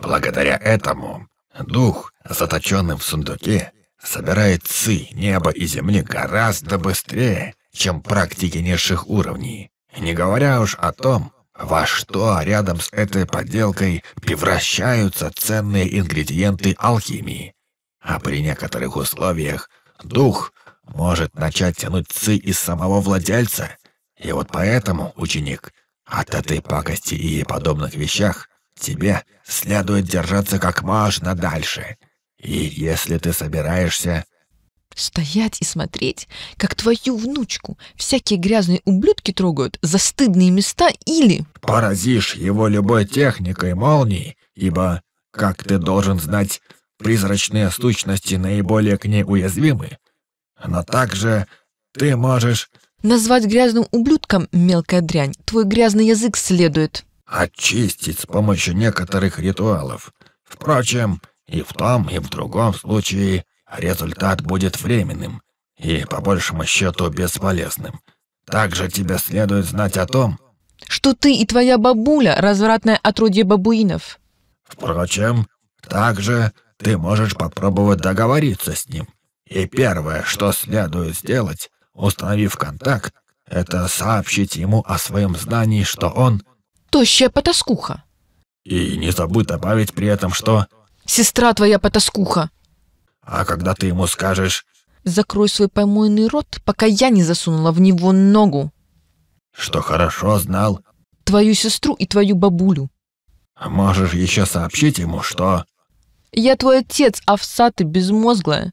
Благодаря этому дух, заточенный в сундуке, собирает ци неба и земли гораздо быстрее, чем практики низших уровней. Не говоря уж о том, во что рядом с этой подделкой превращаются ценные ингредиенты алхимии. А при некоторых условиях дух может начать тянуть ци из самого владельца. И вот поэтому, ученик, от этой пакости и подобных вещах тебе следует держаться как можно дальше. И если ты собираешься Стоять и смотреть, как твою внучку всякие грязные ублюдки трогают за стыдные места или... Поразишь его любой техникой молнии, ибо, как ты должен знать, призрачные сущности наиболее к ней уязвимы. Но также ты можешь... Назвать грязным ублюдком, мелкая дрянь, твой грязный язык следует. Очистить с помощью некоторых ритуалов. Впрочем, и в том, и в другом случае результат будет временным и, по большему счету, бесполезным. Также тебе следует знать о том, что ты и твоя бабуля — развратное отродье бабуинов. Впрочем, также ты можешь попробовать договориться с ним. И первое, что следует сделать, установив контакт, это сообщить ему о своем знании, что он... Тощая потаскуха. И не забудь добавить при этом, что... Сестра твоя потаскуха. А когда ты ему скажешь... Закрой свой помойный рот, пока я не засунула в него ногу. Что хорошо знал. Твою сестру и твою бабулю. Можешь еще сообщить ему, что... Я твой отец, овса ты безмозглая.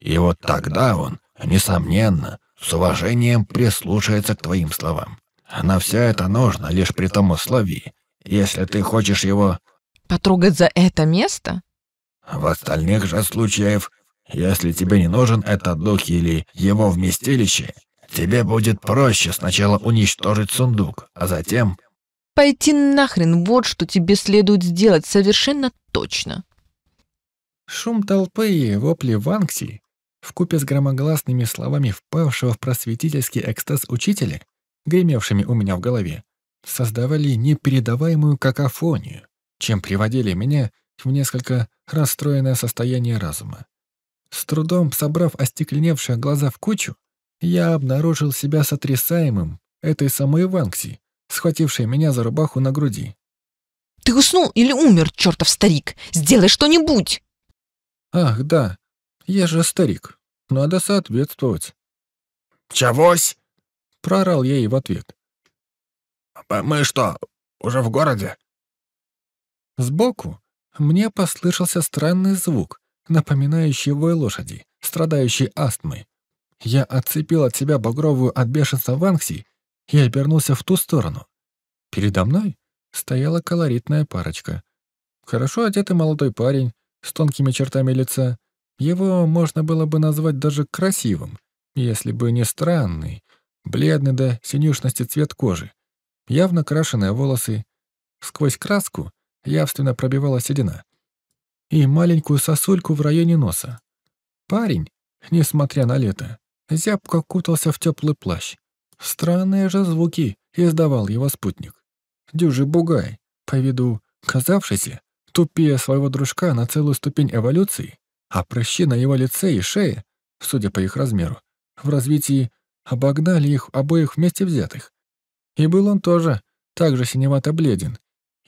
И вот тогда он, несомненно, с уважением прислушается к твоим словам. На все это нужно лишь при том условии, если ты хочешь его... Потрогать за это место? В остальных же случаях, если тебе не нужен этот дух или его вместилище, тебе будет проще сначала уничтожить сундук, а затем... Пойти нахрен, вот что тебе следует сделать совершенно точно. Шум толпы и вопли Ванкси, вкупе с громогласными словами впавшего в просветительский экстаз учителя, гремевшими у меня в голове, создавали непередаваемую какофонию, чем приводили меня в несколько расстроенное состояние разума. С трудом собрав остекленевшие глаза в кучу, я обнаружил себя сотрясаемым этой самой Ванкси, схватившей меня за рубаху на груди. «Ты уснул или умер, чертов старик? Сделай что-нибудь!» «Ах, да, я же старик. Надо соответствовать». «Чегось?» — проорал я ей в ответ. «Мы что, уже в городе?» Сбоку мне послышался странный звук, напоминающий вой лошади, страдающей астмой. Я отцепил от себя багровую от бешенства Ванкси и обернулся в ту сторону. Передо мной стояла колоритная парочка. Хорошо одетый молодой парень с тонкими чертами лица. Его можно было бы назвать даже красивым, если бы не странный, бледный до синюшности цвет кожи, явно крашеные волосы. Сквозь краску явственно пробивала седина. И маленькую сосульку в районе носа. Парень, несмотря на лето, зябко кутался в теплый плащ. Странные же звуки издавал его спутник. Дюжий бугай, по виду казавшийся, тупее своего дружка на целую ступень эволюции, а прыщи на его лице и шее, судя по их размеру, в развитии обогнали их обоих вместе взятых. И был он тоже так же синевато бледен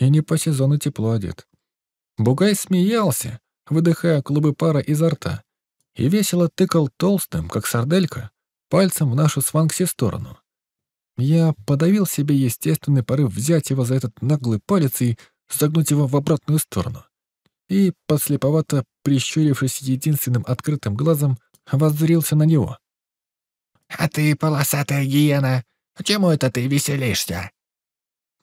и не по сезону тепло одет. Бугай смеялся, выдыхая клубы пара изо рта, и весело тыкал толстым, как сарделька, пальцем в нашу сванкси сторону. Я подавил себе естественный порыв взять его за этот наглый палец и загнуть его в обратную сторону. И, подслеповато прищурившись единственным открытым глазом, воззрился на него. «А ты, полосатая гиена, чему это ты веселишься?»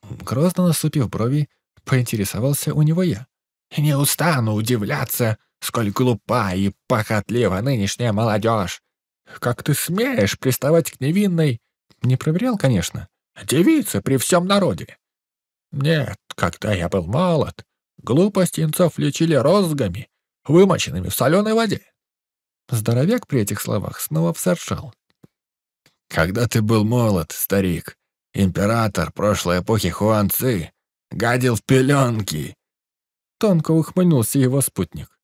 Грозно насупив брови, поинтересовался у него я. «Не устану удивляться, сколь глупа и похотлива нынешняя молодежь. Как ты смеешь приставать к невинной...» Не проверял, конечно. «Девице при всем народе». «Нет, когда я был молод, глупости инцов лечили розгами, вымоченными в соленой воде». Здоровяк при этих словах снова всоржал. «Когда ты был молод, старик, император прошлой эпохи Хуан Ци гадил в пеленки!» Тонко ухмыльнулся его спутник.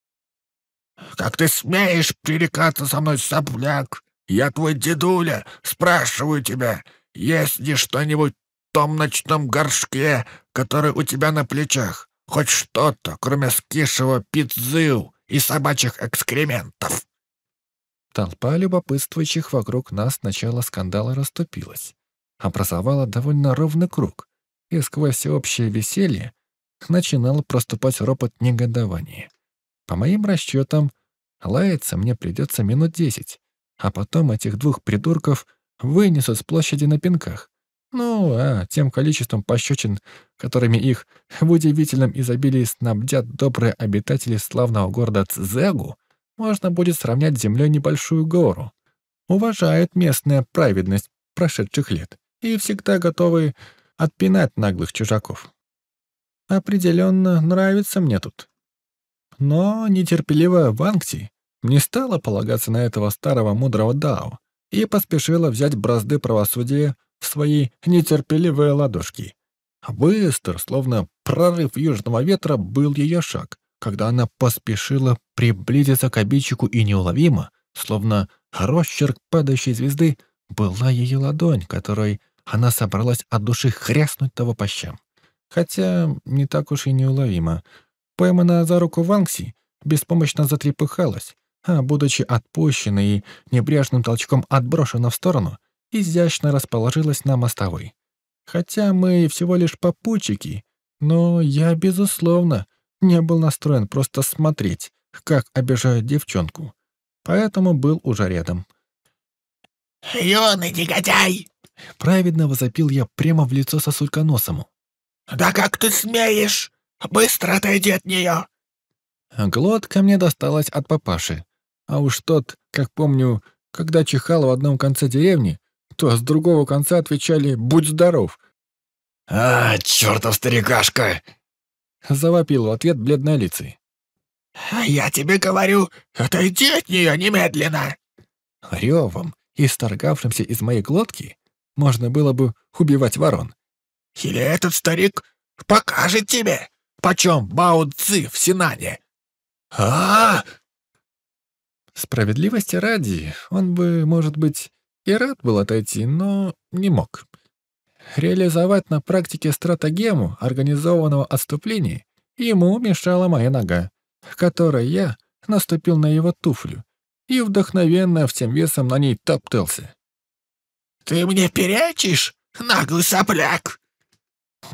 «Как ты смеешь пререкаться со мной, сопляк? Я твой дедуля, спрашиваю тебя, есть ли что-нибудь в том ночном горшке, который у тебя на плечах? Хоть что-то, кроме скисшего пиццил и собачьих экскрементов?» Толпа любопытствующих вокруг нас сначала скандала расступилась, образовала довольно ровный круг, и сквозь всеобщее веселье начинал проступать ропот негодования. По моим расчетам, лаяться мне придется минут десять, а потом этих двух придурков вынесут с площади на пинках. Ну, а тем количеством пощечин, которыми их в удивительном изобилии снабдят добрые обитатели славного города Цзэгу, можно будет сравнять с землей небольшую гору. Уважают местная праведность прошедших лет и всегда готовы отпинать наглых чужаков. Определенно нравится мне тут. Но нетерпеливая Вангти не стала полагаться на этого старого мудрого Дао и поспешила взять бразды правосудия в свои нетерпеливые ладошки. Быстр, словно прорыв южного ветра, был ее шаг, когда она поспешила приблизиться к обидчику и неуловимо, словно росчерк падающей звезды, была ее ладонь, которой она собралась от души хряснуть того по щам. Хотя не так уж и неуловимо. Пойманная за руку Ванкси беспомощно затрепыхалась, а, будучи отпущенной и небрежным толчком отброшена в сторону, изящно расположилась на мостовой. Хотя мы всего лишь попутчики, но я, безусловно, не был настроен просто смотреть, как обижают девчонку. Поэтому был уже рядом. «Юный негодяй!» Праведно возопил я прямо в лицо сосульконосому. «Да как ты смеешь? Быстро отойди от нее!» Глотка мне досталась от папаши. А уж тот, как помню, когда чихал в одном конце деревни, то с другого конца отвечали «Будь здоров!» «А, чертов старикашка!» Завопил в ответ бледнолицый. «А я тебе говорю, отойди от нее немедленно!» Ревом, исторгавшимся из моей глотки, можно было бы убивать ворон. «Или этот старик покажет тебе, почем Бао Цзи в Синане? а, -а, -а Справедливости ради, он бы, может быть, и рад был отойти, но не мог. Реализовать на практике стратегему организованного отступления ему мешала моя нога, которой я наступил на его туфлю и вдохновенно всем весом на ней топтался. «Ты мне перечишь, наглый сопляк?»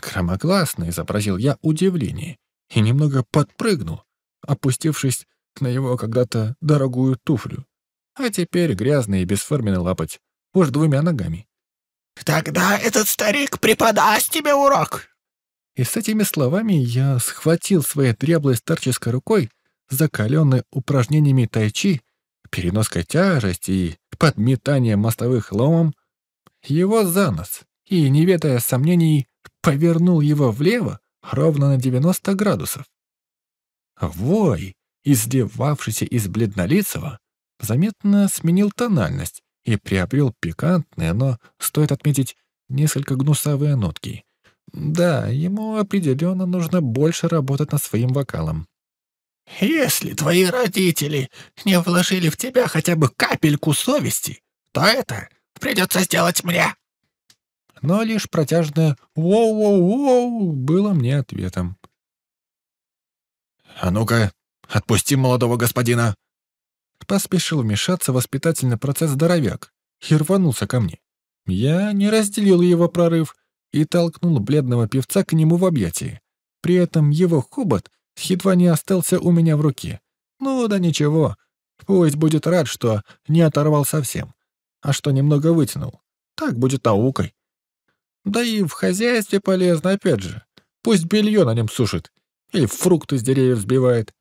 Громогласно изобразил я удивление и немного подпрыгнул, опустившись на его когда-то дорогую туфлю, а теперь грязный и бесформенный лапоть, уж двумя ногами. «Тогда этот старик преподаст тебе урок!» И с этими словами я схватил своей дряблой старческой рукой, закаленной упражнениями тайчи, переноской тяжести и подметанием мостовых ломом, его за нос и, не ведая сомнений, повернул его влево ровно на 90 градусов. Вой, издевавшийся из бледнолицего, заметно сменил тональность и приобрел пикантные, но, стоит отметить, несколько гнусавые нотки. Да, ему определенно нужно больше работать над своим вокалом. «Если твои родители не вложили в тебя хотя бы капельку совести, то это придется сделать мне!» Но лишь протяжное «воу-воу-воу» было мне ответом. «А ну-ка, отпусти молодого господина!» Поспешил вмешаться в воспитательный процесс здоровяк и рванулся ко мне. Я не разделил его прорыв и толкнул бледного певца к нему в объятии. При этом его хобот едва не остался у меня в руке. Ну да ничего, пусть будет рад, что не оторвал совсем, а что немного вытянул. Так будет наукой. Да и в хозяйстве полезно, опять же. Пусть белье на нем сушит или фрукты с деревьев сбивает.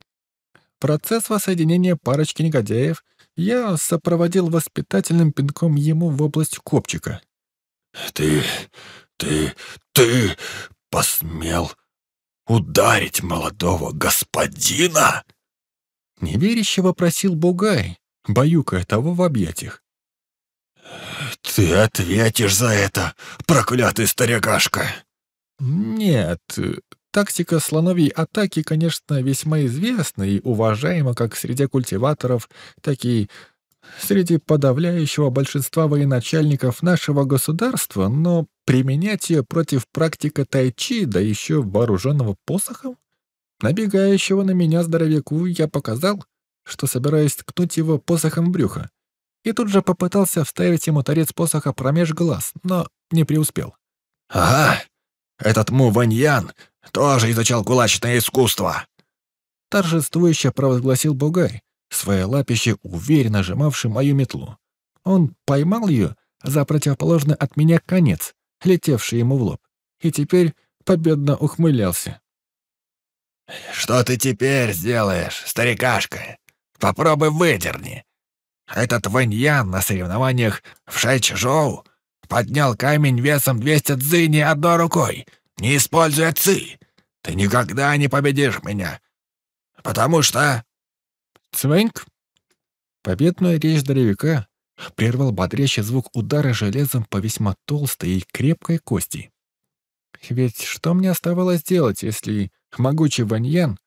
Процесс воссоединения парочки негодяев я сопроводил воспитательным пинком ему в область копчика. «Ты... ты... ты посмел ударить молодого господина?» Неверяще вопросил Бугай, баюкая того в объятиях. «Ты ответишь за это, проклятый старикашка!» «Нет, тактика слоновьей атаки, конечно, весьма известна и уважаема как среди культиваторов, так и среди подавляющего большинства военачальников нашего государства, но применять ее против практика тайчи, да еще вооруженного посохом? Набегающего на меня здоровяку я показал, что собираюсь ткнуть его посохом брюха, и тут же попытался вставить ему торец посоха промеж глаз, но не преуспел. «Ага, этот Му Ваньян тоже изучал кулачное искусство!» Торжествующе провозгласил Бугай, своей лапище уверенно сжимавший мою метлу. Он поймал ее за противоположный от меня конец, летевший ему в лоб, и теперь победно ухмылялся. «Что ты теперь сделаешь, старикашка? Попробуй выдерни. Этот Вэньян на соревнованиях в Шайчжоу поднял камень весом 200 дзыни одной рукой, не используя ци. Ты никогда не победишь меня, потому что...» «Цвэньк!» Победную речь здоровяка прервал бодрящий звук удара железом по весьма толстой и крепкой кости. Ведь что мне оставалось делать, если могучий Ваньян,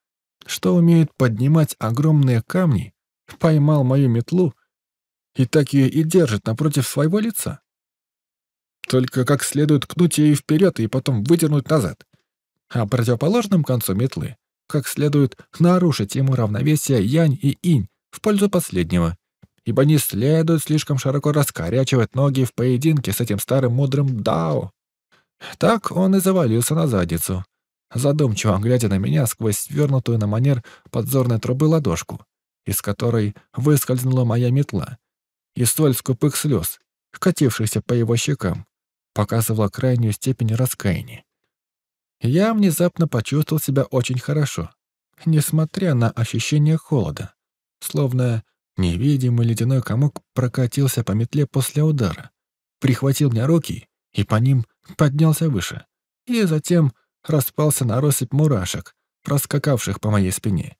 что умеет поднимать огромные камни, поймал мою метлу и так ее и держит напротив своего лица? Только как следует кнуть ее вперед и потом выдернуть назад. А противоположным концу метлы как следует нарушить ему равновесие янь и инь в пользу последнего, ибо не следует слишком широко раскорячивать ноги в поединке с этим старым мудрым Дао. Так он и завалился на задницу, задумчиво глядя на меня сквозь свернутую на манер подзорной трубы ладошку, из которой выскользнула моя метла, и соль скупых слез, катившихся по его щекам, показывала крайнюю степень раскаяния. Я внезапно почувствовал себя очень хорошо, несмотря на ощущение холода, словно невидимый ледяной комок прокатился по метле после удара, прихватил мне руки и по ним поднялся выше, и затем распался на россыпь мурашек, проскакавших по моей спине.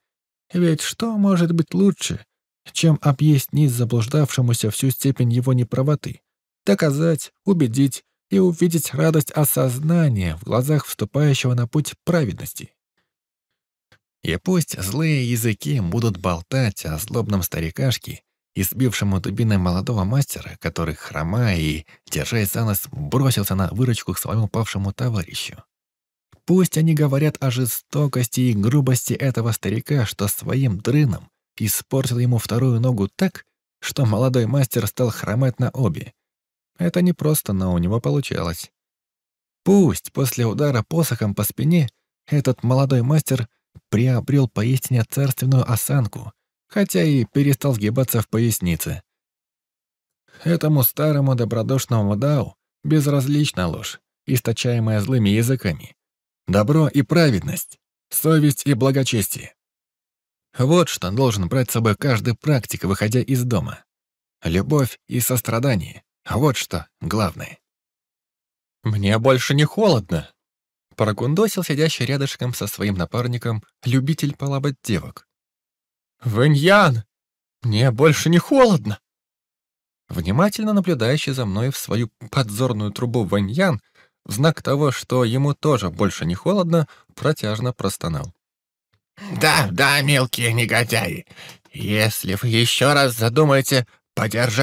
Ведь что может быть лучше, чем объяснить заблуждавшемуся всю степень его неправоты, доказать, убедить и увидеть радость осознания в глазах вступающего на путь праведности. И пусть злые языки будут болтать о злобном старикашке, избившему дубиной молодого мастера, который, хромая и, держась за нос, бросился на выручку к своему павшему товарищу. Пусть они говорят о жестокости и грубости этого старика, что своим дрыном испортил ему вторую ногу так, что молодой мастер стал хромать на обе. Это не просто, но у него получалось. Пусть после удара посохом по спине этот молодой мастер приобрел поистине царственную осанку, хотя и перестал сгибаться в пояснице. Этому старому добродушному Дау безразлична ложь, источаемая злыми языками. Добро и праведность, совесть и благочестие. Вот что должен брать с собой каждый практик, выходя из дома. Любовь и сострадание. Вот что главное. «Мне больше не холодно», — прогундосил сидящий рядышком со своим напарником любитель полабать девок. «Вэньян, мне больше не холодно!» Внимательно наблюдающий за мной в свою подзорную трубу Вэньян, в знак того, что ему тоже больше не холодно, протяжно простонал. «Да, да, мелкие негодяи, если вы еще раз задумаете подержать